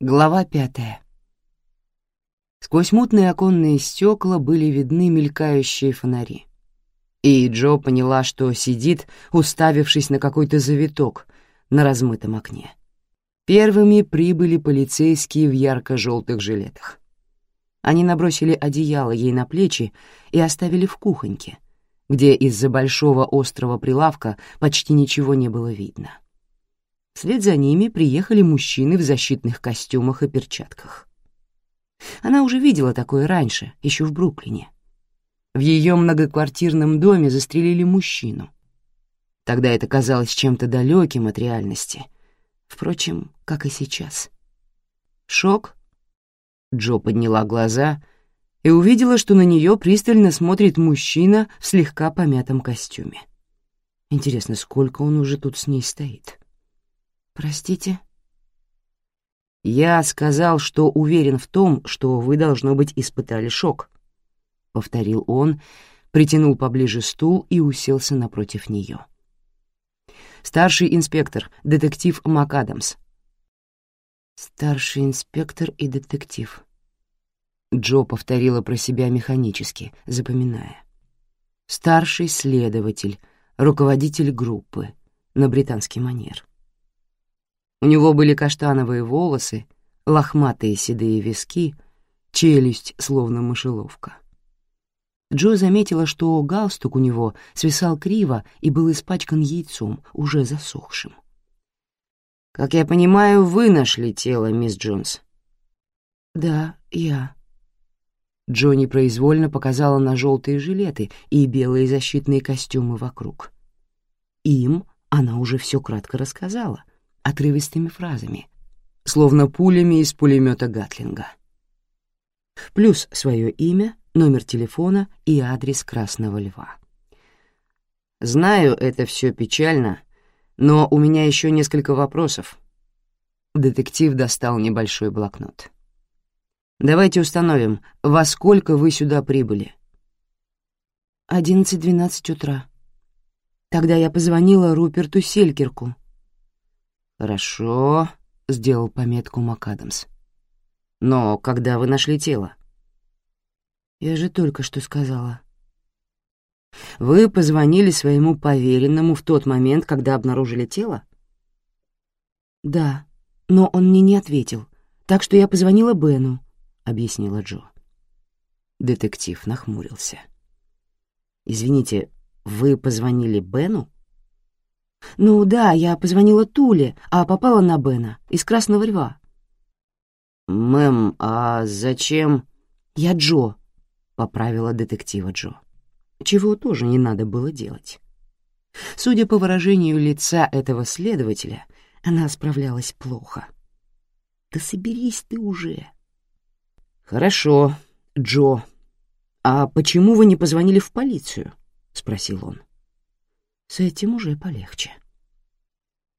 Глава пятая. Сквозь мутные оконные стекла были видны мелькающие фонари. И Джо поняла, что сидит, уставившись на какой-то завиток на размытом окне. Первыми прибыли полицейские в ярко-желтых жилетах. Они набросили одеяло ей на плечи и оставили в кухоньке, где из-за большого острого прилавка почти ничего не было видно. Вслед за ними приехали мужчины в защитных костюмах и перчатках. Она уже видела такое раньше, еще в Бруклине. В ее многоквартирном доме застрелили мужчину. Тогда это казалось чем-то далеким от реальности. Впрочем, как и сейчас. Шок? Джо подняла глаза и увидела, что на нее пристально смотрит мужчина в слегка помятом костюме. Интересно, сколько он уже тут с ней стоит? «Простите?» «Я сказал, что уверен в том, что вы, должно быть, испытали шок», — повторил он, притянул поближе стул и уселся напротив нее. «Старший инспектор, детектив МакАдамс». «Старший инспектор и детектив», — Джо повторила про себя механически, запоминая. «Старший следователь, руководитель группы, на британский манер». У него были каштановые волосы, лохматые седые виски, челюсть словно мышеловка. Джо заметила, что галстук у него свисал криво и был испачкан яйцом, уже засохшим. «Как я понимаю, вы нашли тело, мисс Джонс?» «Да, я». Джо непроизвольно показала на желтые жилеты и белые защитные костюмы вокруг. Им она уже все кратко рассказала — отрывистыми фразами, словно пулями из пулемета Гатлинга. Плюс свое имя, номер телефона и адрес Красного Льва. «Знаю, это все печально, но у меня еще несколько вопросов». Детектив достал небольшой блокнот. «Давайте установим, во сколько вы сюда прибыли?» «Одиннадцать-двенадцать утра. Тогда я позвонила Руперту Селькерку, «Хорошо», — сделал пометку МакАдамс. «Но когда вы нашли тело?» «Я же только что сказала». «Вы позвонили своему поверенному в тот момент, когда обнаружили тело?» «Да, но он мне не ответил, так что я позвонила Бену», — объяснила Джо. Детектив нахмурился. «Извините, вы позвонили Бену?» «Ну да, я позвонила Туле, а попала на Бена из Красного Льва». «Мэм, а зачем...» «Я Джо», — поправила детектива Джо. Чего тоже не надо было делать. Судя по выражению лица этого следователя, она справлялась плохо. «Да соберись ты уже!» «Хорошо, Джо. А почему вы не позвонили в полицию?» — спросил он. С этим уже полегче.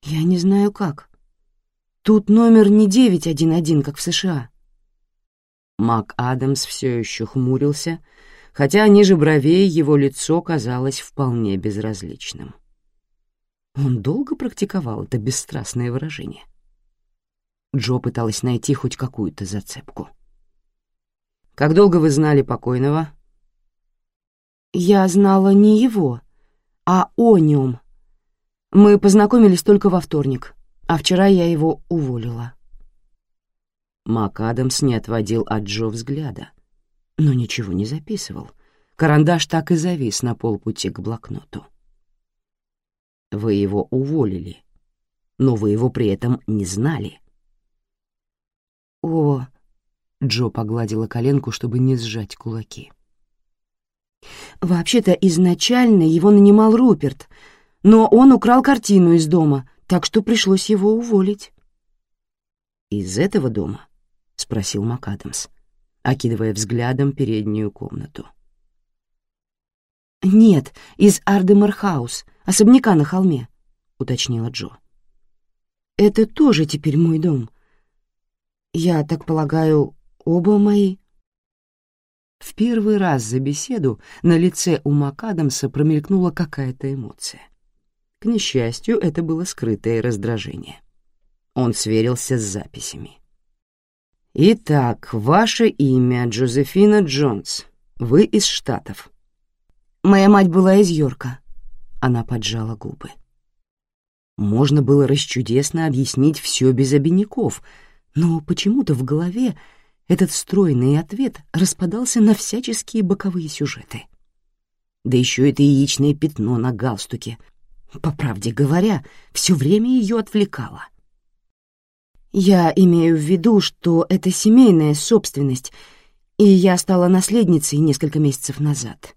Я не знаю как. Тут номер не 911, как в США. Мак Адамс все еще хмурился, хотя ниже бровей его лицо казалось вполне безразличным. Он долго практиковал это бесстрастное выражение. Джо пыталась найти хоть какую-то зацепку. «Как долго вы знали покойного?» «Я знала не его, а о нем. Мы познакомились только во вторник, а вчера я его уволила». Мак Адамс не отводил от Джо взгляда, но ничего не записывал. Карандаш так и завис на полпути к блокноту. «Вы его уволили, но вы его при этом не знали». «О...» — Джо погладила коленку, чтобы не сжать кулаки. Вообще-то изначально его нанимал Руперт, но он украл картину из дома, так что пришлось его уволить. «Из этого дома?» — спросил МакАдамс, окидывая взглядом переднюю комнату. «Нет, из Ардемор-хаус, особняка на холме», — уточнила Джо. «Это тоже теперь мой дом. Я так полагаю, оба мои?» В первый раз за беседу на лице у МакАдамса промелькнула какая-то эмоция. К несчастью, это было скрытое раздражение. Он сверился с записями. «Итак, ваше имя Джозефина Джонс. Вы из Штатов». «Моя мать была из Йорка». Она поджала губы. Можно было расчудесно объяснить все без обиняков, но почему-то в голове этот стройный ответ распадался на всяческие боковые сюжеты. Да еще это яичное пятно на галстуке. По правде говоря, все время ее отвлекало. Я имею в виду, что это семейная собственность, и я стала наследницей несколько месяцев назад.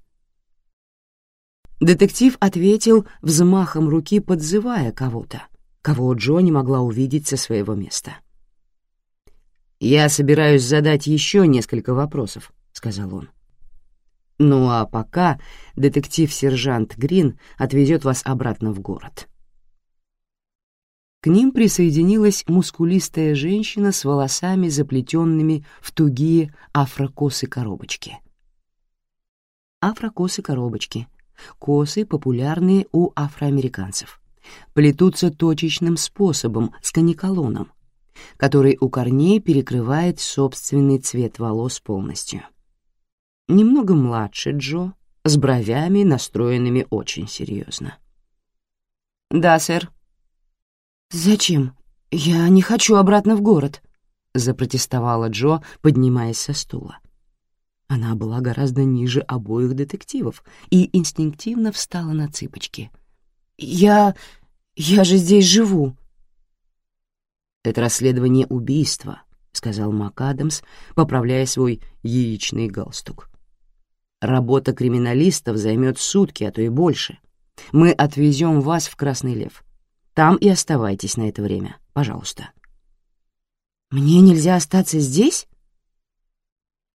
Детектив ответил взмахом руки, подзывая кого-то, кого Джо не могла увидеть со своего места. «Я собираюсь задать еще несколько вопросов», — сказал он. «Ну а пока детектив-сержант Грин отвезет вас обратно в город». К ним присоединилась мускулистая женщина с волосами, заплетенными в тугие афрокосы-коробочки. Афрокосы-коробочки — Косы популярные у афроамериканцев. Плетутся точечным способом с каниколоном, который у корней перекрывает собственный цвет волос полностью. Немного младше Джо, с бровями, настроенными очень серьезно. «Да, сэр». «Зачем? Я не хочу обратно в город», — запротестовала Джо, поднимаясь со стула. Она была гораздо ниже обоих детективов и инстинктивно встала на цыпочки. «Я... я же здесь живу». «Это расследование убийства», — сказал МакАдамс, поправляя свой яичный галстук. «Работа криминалистов займет сутки, а то и больше. Мы отвезем вас в Красный Лев. Там и оставайтесь на это время, пожалуйста». «Мне нельзя остаться здесь?»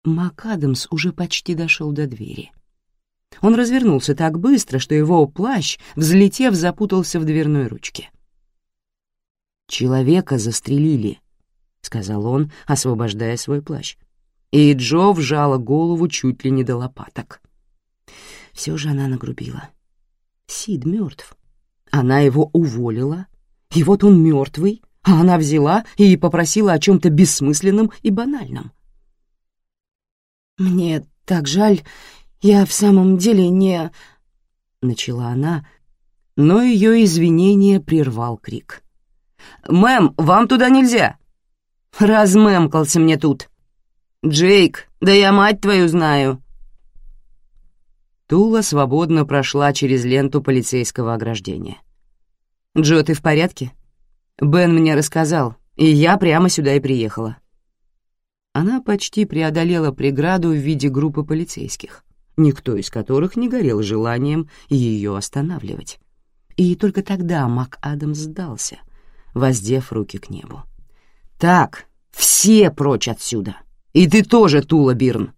МакАдамс уже почти дошел до двери. Он развернулся так быстро, что его плащ, взлетев, запутался в дверной ручке. «Человека застрелили», — сказал он, освобождая свой плащ. И Джо вжала голову чуть ли не до лопаток. Все же она нагрубила. Сид мертв. Она его уволила, и вот он мертвый, а она взяла и попросила о чем-то бессмысленном и банальном — «Мне так жаль, я в самом деле не...» Начала она, но ее извинение прервал крик. «Мэм, вам туда нельзя!» «Размэмкался мне тут!» «Джейк, да я мать твою знаю!» Тула свободно прошла через ленту полицейского ограждения. «Джо, ты в порядке?» «Бен мне рассказал, и я прямо сюда и приехала». Она почти преодолела преграду в виде группы полицейских, никто из которых не горел желанием ее останавливать. И только тогда Мак Адамс сдался, воздев руки к небу. «Так, все прочь отсюда! И ты тоже, Тула Бирн!»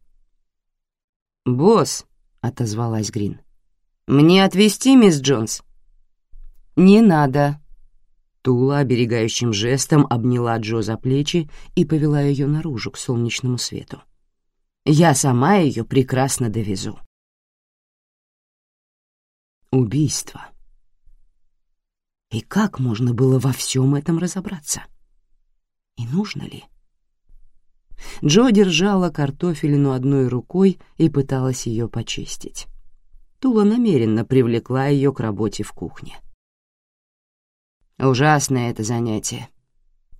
«Босс», — отозвалась Грин, — «мне отвезти, мисс Джонс?» «Не надо», Тула оберегающим жестом обняла Джо за плечи и повела ее наружу к солнечному свету. «Я сама ее прекрасно довезу». Убийство. И как можно было во всем этом разобраться? И нужно ли? Джо держала картофелину одной рукой и пыталась ее почистить. Тула намеренно привлекла ее к работе в кухне. Ужасное это занятие.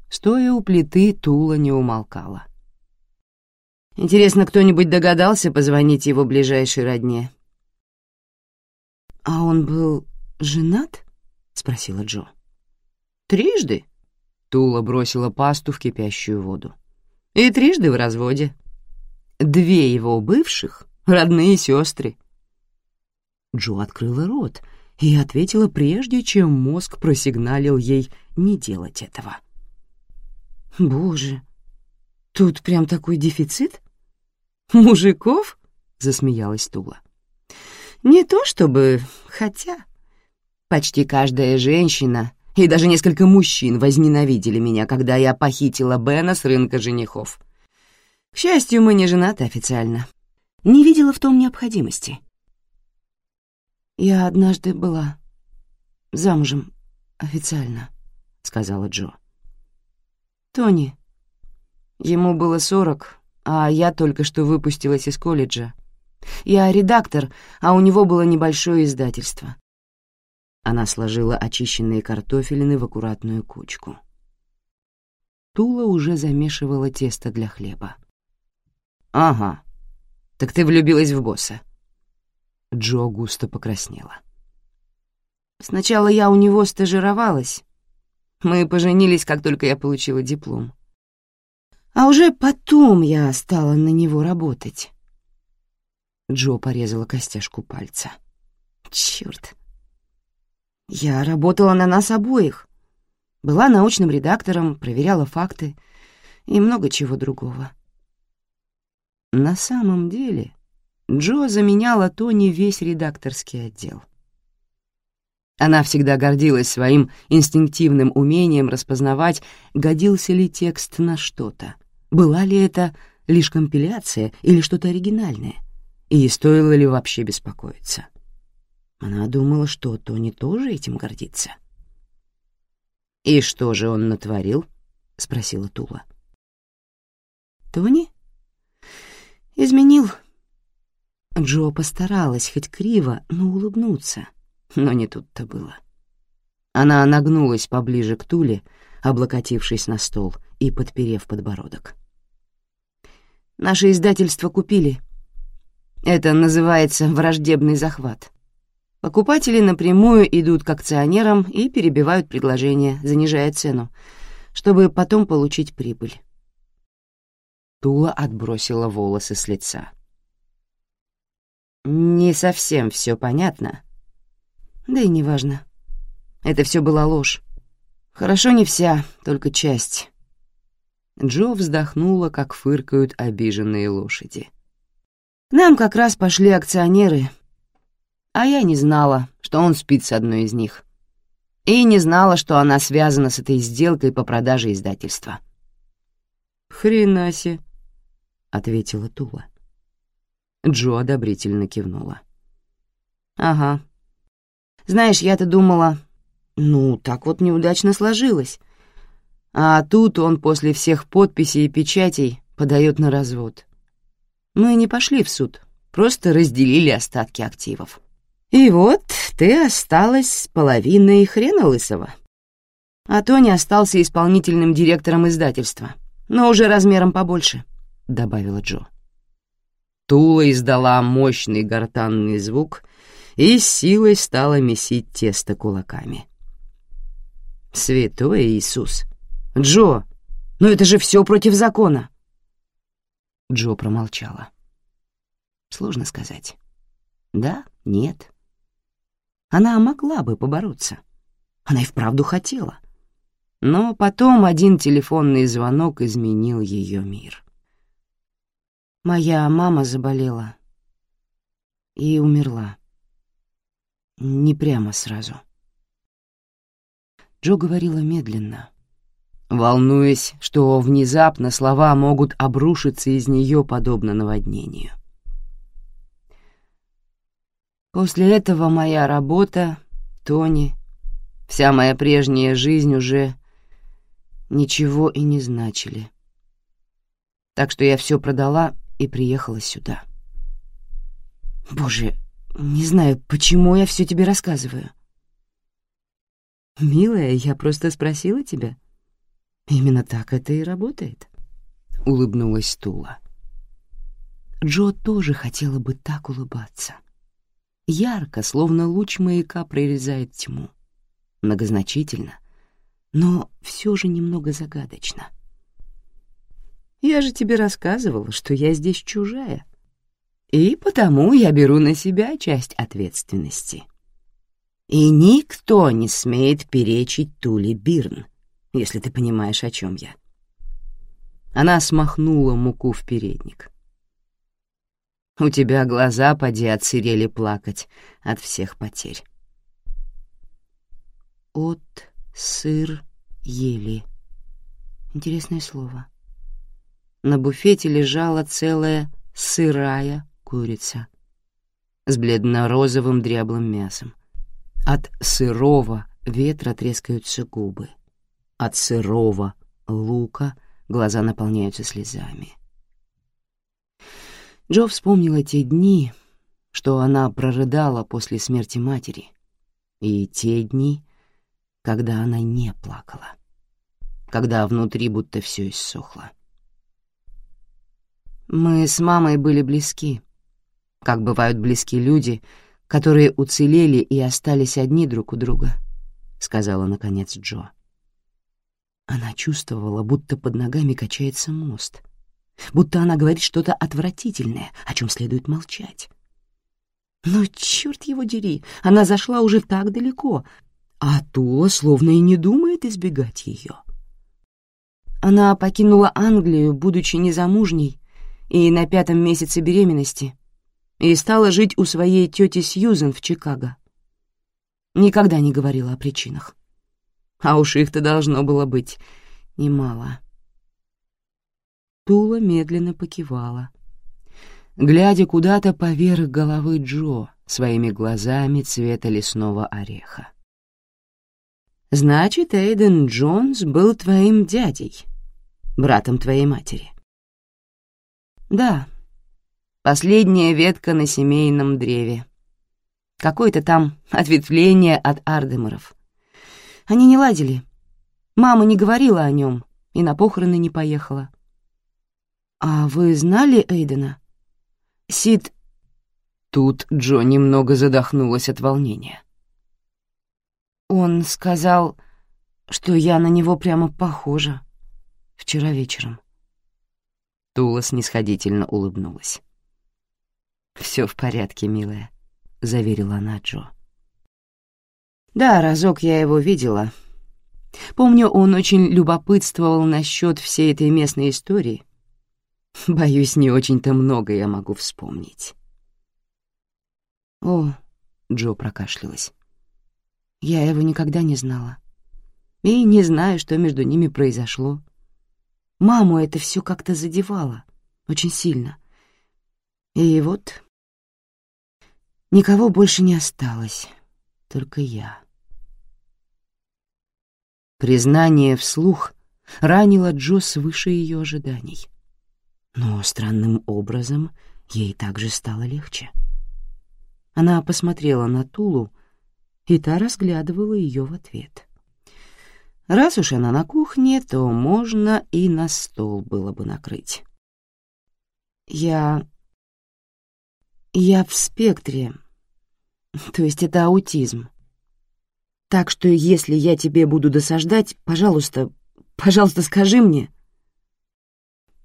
Стоя у плиты, Тула не умолкала. Интересно, кто-нибудь догадался позвонить его ближайшей родне? «А он был женат?» — спросила Джо. «Трижды?» — Тула бросила пасту в кипящую воду. «И трижды в разводе. Две его бывших — родные сестры». Джо открыла рот — и ответила прежде, чем мозг просигналил ей не делать этого. «Боже, тут прям такой дефицит?» «Мужиков?» — засмеялась Тула. «Не то чтобы, хотя...» Почти каждая женщина и даже несколько мужчин возненавидели меня, когда я похитила Бена с рынка женихов. К счастью, мы не женаты официально. Не видела в том необходимости. Я однажды была. замужем официально», — сказала Джо. «Тони. Ему было сорок, а я только что выпустилась из колледжа. Я редактор, а у него было небольшое издательство». Она сложила очищенные картофелины в аккуратную кучку. Тула уже замешивала тесто для хлеба. «Ага. Так ты влюбилась в босса?» Джо густо покраснела. «Сначала я у него стажировалась. Мы поженились, как только я получила диплом. А уже потом я стала на него работать». Джо порезала костяшку пальца. «Чёрт. Я работала на нас обоих. Была научным редактором, проверяла факты и много чего другого. На самом деле Джо заменяла Тони весь редакторский отдел. Она всегда гордилась своим инстинктивным умением распознавать, годился ли текст на что-то, была ли это лишь компиляция или что-то оригинальное, и стоило ли вообще беспокоиться. Она думала, что Тони тоже этим гордится. «И что же он натворил?» — спросила Тула. «Тони?» «Изменил». Джо постаралась хоть криво, но улыбнуться, но не тут-то было. Она нагнулась поближе к Туле, облокотившись на стол и подперев подбородок. «Наше издательство купили. Это называется враждебный захват. Покупатели напрямую идут к акционерам и перебивают предложение, занижая цену, чтобы потом получить прибыль. Тула отбросила волосы с лица. «Не совсем все понятно». «Да и неважно. Это все была ложь. Хорошо не вся, только часть». Джо вздохнула, как фыркают обиженные лошади. «Нам как раз пошли акционеры, а я не знала, что он спит с одной из них. И не знала, что она связана с этой сделкой по продаже издательства». «Хренаси», ответила Тула. Джо одобрительно кивнула. «Ага. Знаешь, я-то думала, ну, так вот неудачно сложилось. А тут он после всех подписей и печатей подает на развод. Мы не пошли в суд, просто разделили остатки активов. И вот ты осталась половиной хрена лысого. А Тони остался исполнительным директором издательства, но уже размером побольше. — добавила Джо. Тула издала мощный гортанный звук и силой стала месить тесто кулаками. «Святой Иисус! Джо, ну это же все против закона!» Джо промолчала. Сложно сказать. Да, нет. Она могла бы побороться. Она и вправду хотела. Но потом один телефонный звонок изменил ее мир. Моя мама заболела и умерла. Не прямо сразу. Джо говорила медленно, волнуясь, что внезапно слова могут обрушиться из нее подобно наводнению. После этого моя работа, Тони, вся моя прежняя жизнь уже ничего и не значили. Так что я все продала и приехала сюда. Боже, не знаю, почему я все тебе рассказываю. Милая, я просто спросила тебя. Именно так это и работает. Улыбнулась Тула. Джо тоже хотела бы так улыбаться. Ярко, словно луч маяка прорезает тьму. Многозначительно, но все же немного загадочно. Я же тебе рассказывала, что я здесь чужая. И потому я беру на себя часть ответственности. И никто не смеет перечить Тули Бирн, если ты понимаешь, о чем я. Она смахнула муку в передник. У тебя глаза поди отсырели плакать от всех потерь. От сыр ели. Интересное слово. На буфете лежала целая сырая курица с бледно-розовым дряблым мясом. От сырого ветра трескаются губы. От сырого лука глаза наполняются слезами. Джо вспомнила те дни, что она прорыдала после смерти матери, и те дни, когда она не плакала, когда внутри будто все иссохло. Мы с мамой были близки, как бывают близки люди, которые уцелели и остались одни друг у друга, — сказала, наконец, Джо. Она чувствовала, будто под ногами качается мост, будто она говорит что-то отвратительное, о чем следует молчать. Но, черт его дери, она зашла уже так далеко, а Тула словно и не думает избегать ее. Она покинула Англию, будучи незамужней, и на пятом месяце беременности, и стала жить у своей тети Сьюзен в Чикаго. Никогда не говорила о причинах. А уж их-то должно было быть немало. Тула медленно покивала, глядя куда-то поверх головы Джо своими глазами цвета лесного ореха. «Значит, Эйден Джонс был твоим дядей, братом твоей матери?» «Да, последняя ветка на семейном древе. Какое-то там ответвление от Ардемеров. Они не ладили. Мама не говорила о нем и на похороны не поехала. «А вы знали Эйдена?» «Сид...» Тут Джо немного задохнулась от волнения. «Он сказал, что я на него прямо похожа. Вчера вечером». Тула снисходительно улыбнулась. «Все в порядке, милая», — заверила она Джо. «Да, разок я его видела. Помню, он очень любопытствовал насчет всей этой местной истории. Боюсь, не очень-то много я могу вспомнить». «О», — Джо прокашлялась, — «я его никогда не знала. И не знаю, что между ними произошло. Маму это все как-то задевало, очень сильно. И вот никого больше не осталось, только я. Признание вслух ранило Джо свыше ее ожиданий. Но странным образом ей также стало легче. Она посмотрела на Тулу, и та разглядывала ее в ответ. Раз уж она на кухне, то можно и на стол было бы накрыть. Я... Я в спектре. То есть это аутизм. Так что если я тебе буду досаждать, пожалуйста, пожалуйста, скажи мне.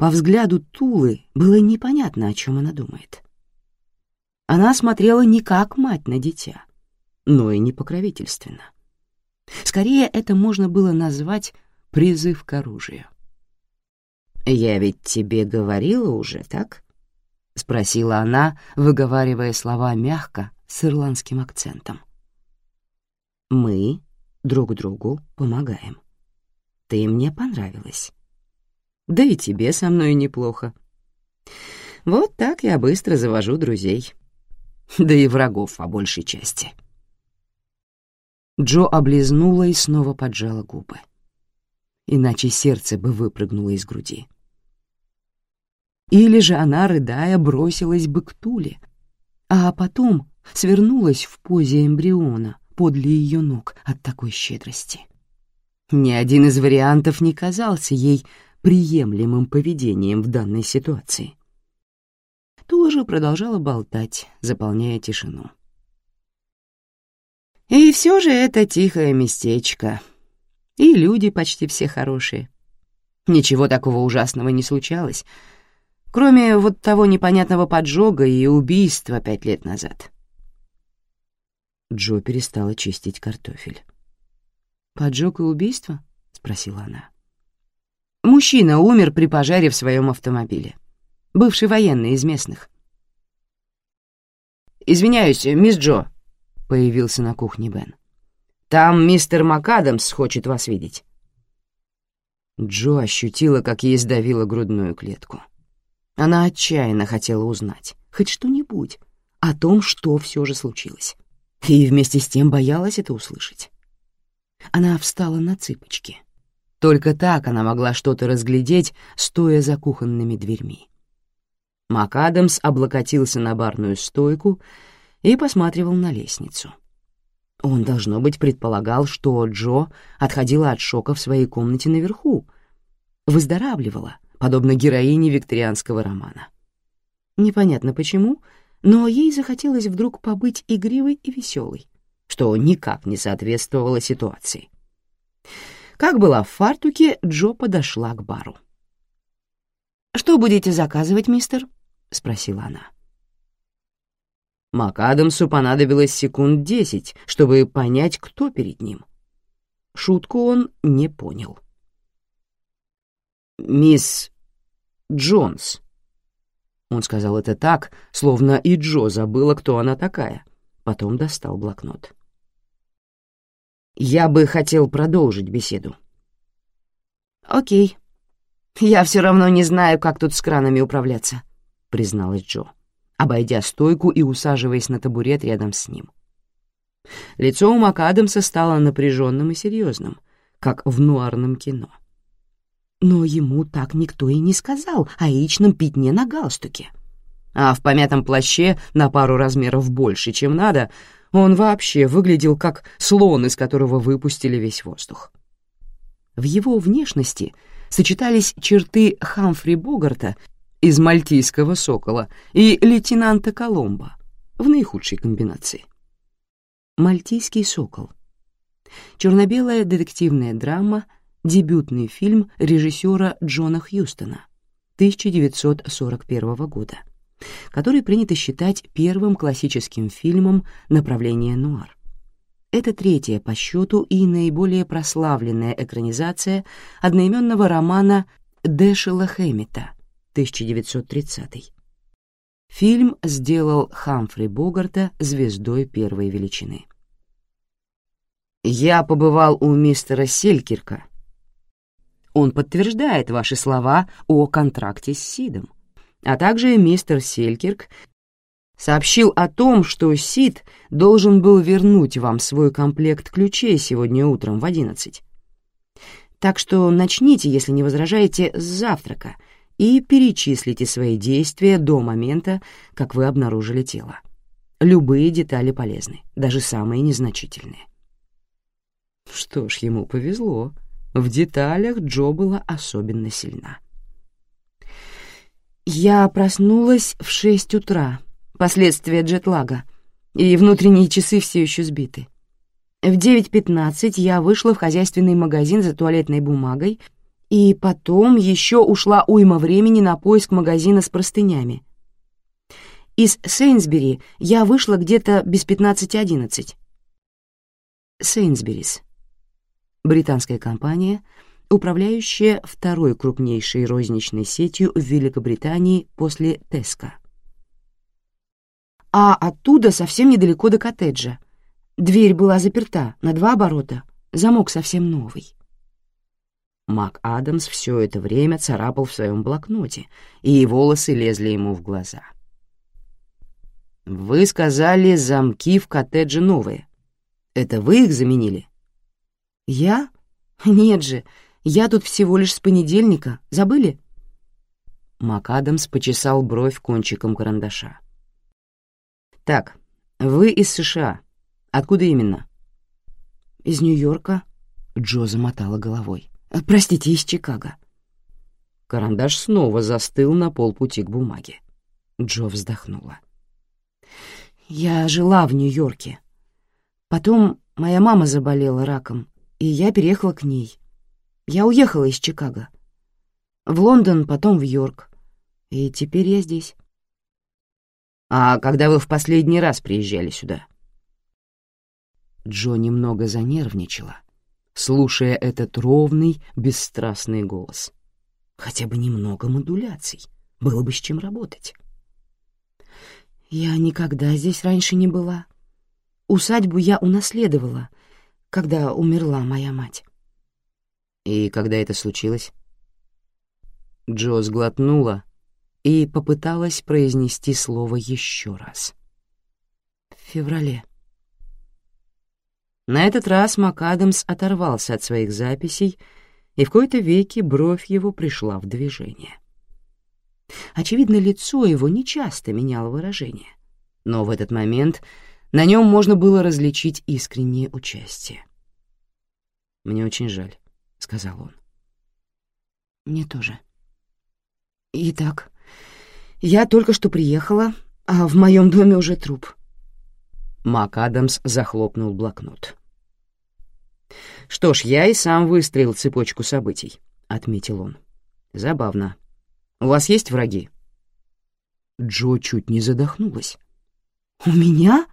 По взгляду Тулы было непонятно, о чем она думает. Она смотрела не как мать на дитя, но и не покровительственно. Скорее, это можно было назвать призыв к оружию. «Я ведь тебе говорила уже, так?» — спросила она, выговаривая слова мягко, с ирландским акцентом. «Мы друг другу помогаем. Ты мне понравилась. Да и тебе со мной неплохо. Вот так я быстро завожу друзей. Да и врагов по большей части». Джо облизнула и снова поджала губы. Иначе сердце бы выпрыгнуло из груди. Или же она, рыдая, бросилась бы к Туле, а потом свернулась в позе эмбриона подле ее ног от такой щедрости. Ни один из вариантов не казался ей приемлемым поведением в данной ситуации. Тула же продолжала болтать, заполняя тишину. И все же это тихое местечко. И люди почти все хорошие. Ничего такого ужасного не случалось, кроме вот того непонятного поджога и убийства пять лет назад. Джо перестала чистить картофель. «Поджог и убийство?» — спросила она. «Мужчина умер при пожаре в своем автомобиле. Бывший военный из местных». «Извиняюсь, мисс Джо», появился на кухне Бен. «Там мистер МакАдамс хочет вас видеть». Джо ощутила, как ей сдавило грудную клетку. Она отчаянно хотела узнать хоть что-нибудь о том, что все же случилось. и вместе с тем боялась это услышать. Она встала на цыпочки. Только так она могла что-то разглядеть, стоя за кухонными дверьми. МакАдамс облокотился на барную стойку и посматривал на лестницу. Он, должно быть, предполагал, что Джо отходила от шока в своей комнате наверху, выздоравливала, подобно героине викторианского романа. Непонятно почему, но ей захотелось вдруг побыть игривой и веселой, что никак не соответствовало ситуации. Как была в фартуке, Джо подошла к бару. «Что будете заказывать, мистер?» — спросила она. МакАдамсу понадобилось секунд десять, чтобы понять, кто перед ним. Шутку он не понял. «Мисс Джонс», он сказал это так, словно и Джо забыла, кто она такая. Потом достал блокнот. «Я бы хотел продолжить беседу». «Окей. Я все равно не знаю, как тут с кранами управляться», — призналась Джо, обойдя стойку и усаживаясь на табурет рядом с ним. Лицо у МакАдамса стало напряженным и серьезным, как в нуарном кино. Но ему так никто и не сказал о яичном пятне на галстуке. А в помятом плаще на пару размеров больше, чем надо, он вообще выглядел как слон, из которого выпустили весь воздух. В его внешности сочетались черты Хамфри Богарта из «Мальтийского сокола» и лейтенанта Коломбо в наихудшей комбинации. «Мальтийский сокол» — черно-белая детективная драма — дебютный фильм режиссера Джона Хьюстона 1941 года, который принято считать первым классическим фильмом направления нуар. Это третья по счету и наиболее прославленная экранизация одноименного романа Дэшела Хэммита 1930. Фильм сделал Хамфри Богарта звездой первой величины. «Я побывал у мистера Селькирка», он подтверждает ваши слова о контракте с Сидом. А также мистер Селькирк сообщил о том, что Сид должен был вернуть вам свой комплект ключей сегодня утром в одиннадцать. Так что начните, если не возражаете, с завтрака и перечислите свои действия до момента, как вы обнаружили тело. Любые детали полезны, даже самые незначительные. Что ж, ему повезло. В деталях Джо была особенно сильна. Я проснулась в шесть утра, последствия джетлага, и внутренние часы все еще сбиты. В 9.15 я вышла в хозяйственный магазин за туалетной бумагой, и потом еще ушла уйма времени на поиск магазина с простынями. Из Сейнсбери я вышла где-то без 15.11. Сейнсберис британская компания, управляющая второй крупнейшей розничной сетью в Великобритании после Теска. А оттуда совсем недалеко до коттеджа. Дверь была заперта на два оборота, замок совсем новый. Мак Адамс все это время царапал в своем блокноте, и волосы лезли ему в глаза. «Вы сказали, замки в коттедже новые. Это вы их заменили?» «Я? Нет же, я тут всего лишь с понедельника. Забыли?» МакАдамс почесал бровь кончиком карандаша. «Так, вы из США. Откуда именно?» «Из Нью-Йорка», — Джо замотала головой. «Простите, из Чикаго». Карандаш снова застыл на полпути к бумаге. Джо вздохнула. «Я жила в Нью-Йорке. Потом моя мама заболела раком, и я переехала к ней. Я уехала из Чикаго. В Лондон, потом в Йорк. И теперь я здесь. А когда вы в последний раз приезжали сюда? Джо немного занервничала, слушая этот ровный, бесстрастный голос. Хотя бы немного модуляций, было бы с чем работать. Я никогда здесь раньше не была. Усадьбу я унаследовала — когда умерла моя мать. И когда это случилось? Джо сглотнула и попыталась произнести слово еще раз. В феврале. На этот раз МакАдамс оторвался от своих записей, и в кои-то веки бровь его пришла в движение. Очевидно, лицо его нечасто меняло выражение, но в этот момент на нем можно было различить искреннее участие. «Мне очень жаль», — сказал он. «Мне тоже. Итак, я только что приехала, а в моем доме уже труп». Мак Адамс захлопнул блокнот. «Что ж, я и сам выстроил цепочку событий», — отметил он. «Забавно. У вас есть враги?» Джо чуть не задохнулась. «У меня?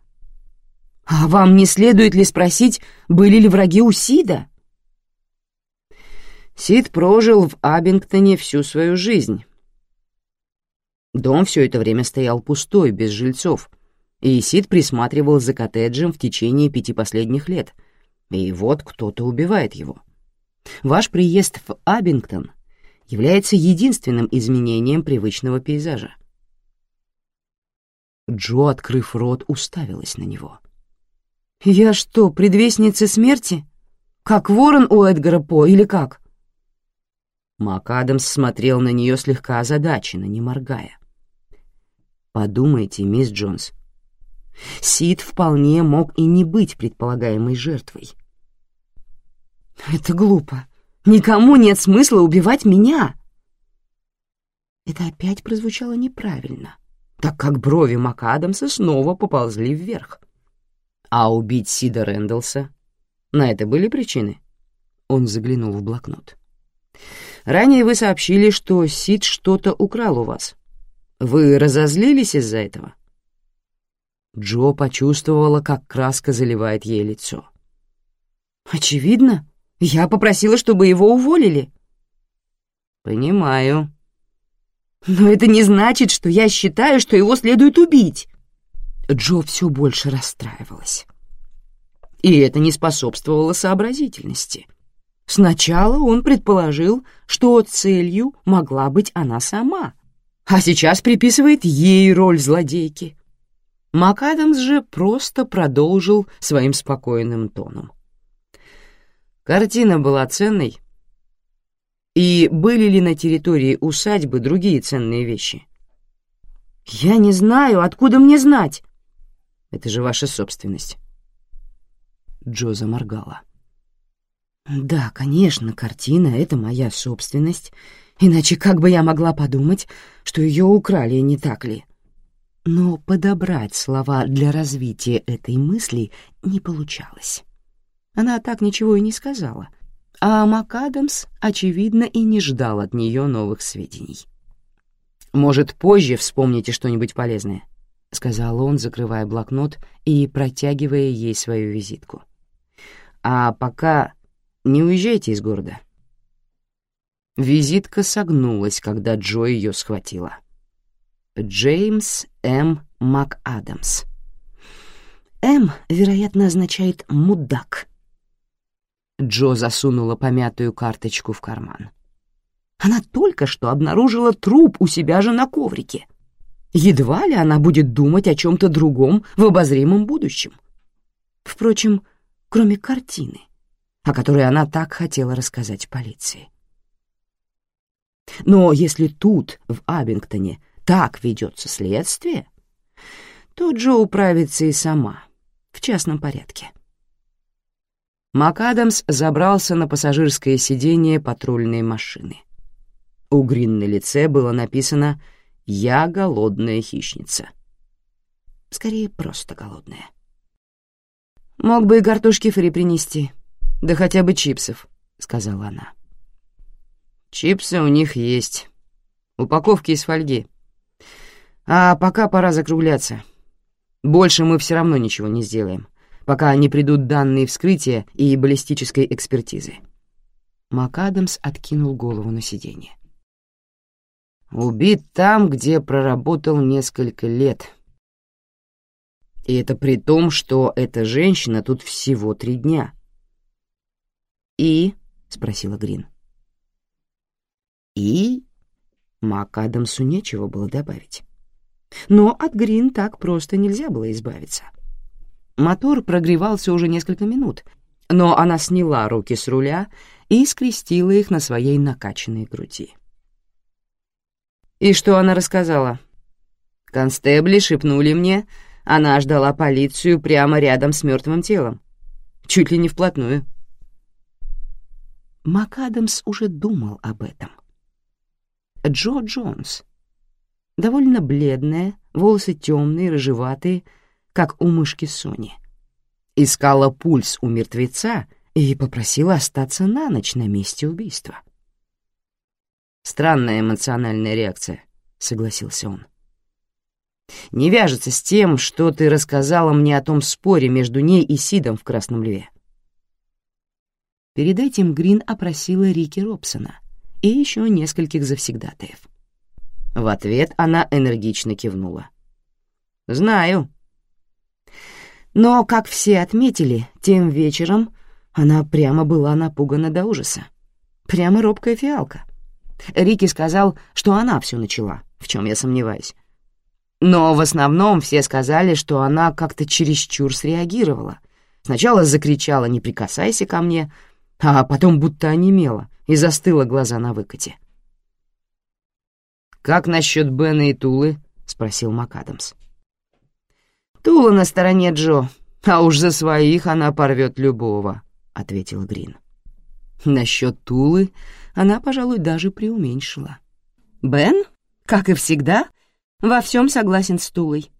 А вам не следует ли спросить, были ли враги у Сида?» Сид прожил в Абингтоне всю свою жизнь. Дом все это время стоял пустой, без жильцов, и Сид присматривал за коттеджем в течение пяти последних лет. И вот кто-то убивает его. Ваш приезд в Абингтон является единственным изменением привычного пейзажа. Джо, открыв рот, уставилась на него. «Я что, предвестница смерти? Как ворон у Эдгара По или как?» Мак Адамс смотрел на нее слегка озадаченно, не моргая. «Подумайте, мисс Джонс, Сид вполне мог и не быть предполагаемой жертвой». «Это глупо. Никому нет смысла убивать меня!» Это опять прозвучало неправильно, так как брови МакАдамса снова поползли вверх. «А убить Сида Рэндалса? На это были причины?» Он заглянул в блокнот. «Ранее вы сообщили, что Сид что-то украл у вас. Вы разозлились из-за этого?» Джо почувствовала, как краска заливает ей лицо. «Очевидно. Я попросила, чтобы его уволили». «Понимаю». «Но это не значит, что я считаю, что его следует убить». Джо все больше расстраивалась. И это не способствовало сообразительности. Сначала он предположил, что целью могла быть она сама, а сейчас приписывает ей роль злодейки. МакАдамс же просто продолжил своим спокойным тоном. Картина была ценной. И были ли на территории усадьбы другие ценные вещи? Я не знаю, откуда мне знать. Это же ваша собственность. Джо заморгала. Да, конечно, картина — это моя собственность. Иначе как бы я могла подумать, что ее украли, не так ли? Но подобрать слова для развития этой мысли не получалось. Она так ничего и не сказала, а МакАдамс, очевидно, и не ждал от нее новых сведений. «Может, позже вспомните что-нибудь полезное», — сказал он, закрывая блокнот и протягивая ей свою визитку. «А пока не уезжайте из города». Визитка согнулась, когда Джо ее схватила. Джеймс М. МакАдамс. «М», вероятно, означает «мудак», Джо засунула помятую карточку в карман. Она только что обнаружила труп у себя же на коврике. Едва ли она будет думать о чем-то другом в обозримом будущем. Впрочем, кроме картины, о которой она так хотела рассказать полиции. Но если тут, в Абингтоне, так ведется следствие, то Джо управится и сама, в частном порядке. МакАдамс забрался на пассажирское сиденье патрульной машины. У Грин на лице было написано «Я голодная хищница». Скорее, просто голодная. «Мог бы и картошки фри принести, да хотя бы чипсов», — сказала она. «Чипсы у них есть. Упаковки из фольги. А пока пора закругляться. Больше мы все равно ничего не сделаем пока не придут данные вскрытия и баллистической экспертизы. МакАдамс откинул голову на сиденье. Убит там, где проработал несколько лет. И это при том, что эта женщина тут всего три дня. «И?» — спросила Грин. «И?» МакАдамсу нечего было добавить. Но от Грин так просто нельзя было избавиться. Мотор прогревался уже несколько минут, но она сняла руки с руля и скрестила их на своей накачанной груди. И что она рассказала? Констебли шепнули мне, она ждала полицию прямо рядом с мертвым телом. Чуть ли не вплотную. МакАдамс уже думал об этом. Джо Джонс. Довольно бледная, волосы темные, рыжеватые, как у мышки Сони. Искала пульс у мертвеца и попросила остаться на ночь на месте убийства. «Странная эмоциональная реакция», — согласился он. «Не вяжется с тем, что ты рассказала мне о том споре между ней и Сидом в Красном Льве». Перед этим Грин опросила Рики Робсона и еще нескольких завсегдатаев. В ответ она энергично кивнула. «Знаю», но, как все отметили, тем вечером она прямо была напугана до ужаса. Прямо робкая фиалка. Рики сказал, что она все начала, в чем я сомневаюсь. Но в основном все сказали, что она как-то чересчур среагировала. Сначала закричала «не прикасайся ко мне», а потом будто онемела и застыла глаза на выкате. «Как насчет Бена и Тулы?» — спросил МакАдамс. «Тула на стороне Джо, а уж за своих она порвет любого», — ответил Грин. Насчет Тулы она, пожалуй, даже преуменьшила. «Бен, как и всегда, во всем согласен с Тулой».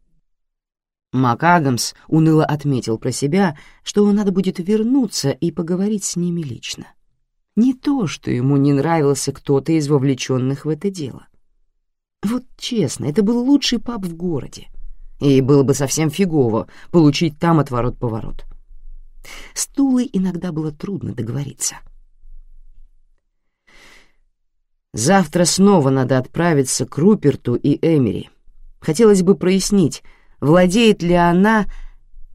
МакАдамс уныло отметил про себя, что надо будет вернуться и поговорить с ними лично. Не то, что ему не нравился кто-то из вовлеченных в это дело. Вот честно, это был лучший паб в городе и было бы совсем фигово получить там отворот-поворот. С Тулой иногда было трудно договориться. Завтра снова надо отправиться к Руперту и Эмери. Хотелось бы прояснить, владеет ли она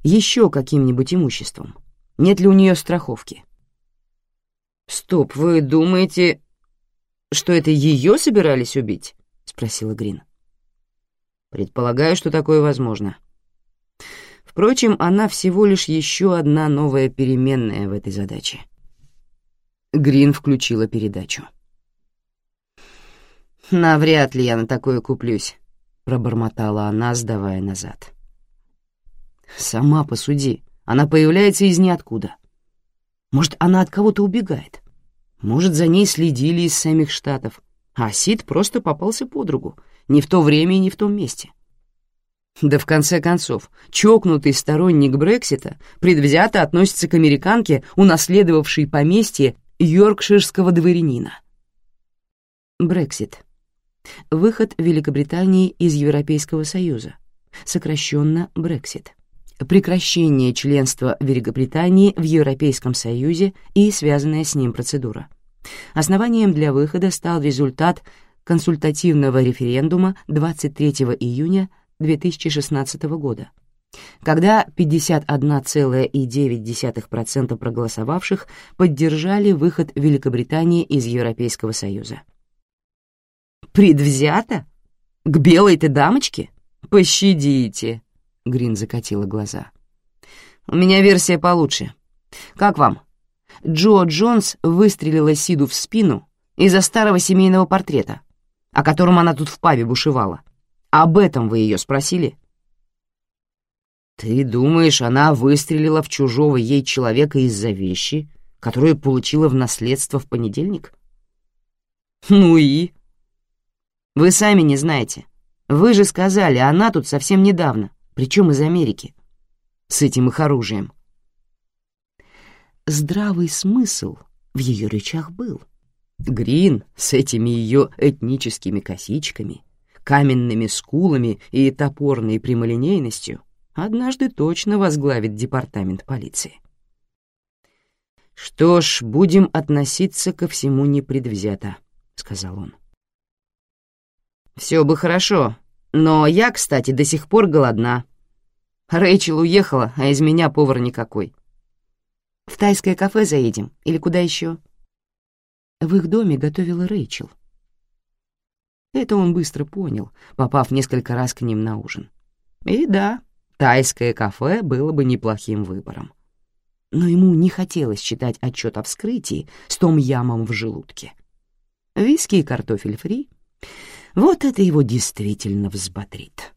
еще каким-нибудь имуществом, нет ли у нее страховки. «Стоп, вы думаете, что это ее собирались убить?» — спросила Грин. Предполагаю, что такое возможно. Впрочем, она всего лишь еще одна новая переменная в этой задаче. Грин включила передачу. «Навряд ли я на такое куплюсь», — пробормотала она, сдавая назад. «Сама посуди. Она появляется из ниоткуда. Может, она от кого-то убегает. Может, за ней следили из самих Штатов, а Сид просто попался под руку — ни в то время и ни в том месте. Да в конце концов, чокнутый сторонник Брексита предвзято относится к американке, унаследовавшей поместье йоркширского дворянина. Брексит. Выход Великобритании из Европейского Союза. Сокращенно Брексит. Прекращение членства Великобритании в Европейском Союзе и связанная с ним процедура. Основанием для выхода стал результат консультативного референдума 23 июня 2016 года, когда 51,9% проголосовавших поддержали выход Великобритании из Европейского Союза. «Предвзято? К белой ты дамочке? Пощадите!» — Грин закатила глаза. «У меня версия получше. Как вам? Джо Джонс выстрелила Сиду в спину из-за старого семейного портрета, о котором она тут в пабе бушевала. Об этом вы ее спросили?» «Ты думаешь, она выстрелила в чужого ей человека из-за вещи, которую получила в наследство в понедельник?» «Ну и?» «Вы сами не знаете. Вы же сказали, она тут совсем недавно, причем из Америки, с этим их оружием». Здравый смысл в ее речах был — Грин с этими ее этническими косичками, каменными скулами и топорной прямолинейностью однажды точно возглавит департамент полиции. «Что ж, будем относиться ко всему непредвзято», — сказал он. «Все бы хорошо, но я, кстати, до сих пор голодна. Рэйчел уехала, а из меня повар никакой. В тайское кафе заедем или куда еще?» в их доме готовила Рэйчел. Это он быстро понял, попав несколько раз к ним на ужин. И да, Тайское кафе было бы неплохим выбором. Но ему не хотелось читать отчет о вскрытии с том ямом в желудке. Виски и картофель фри — вот это его действительно взбодрит.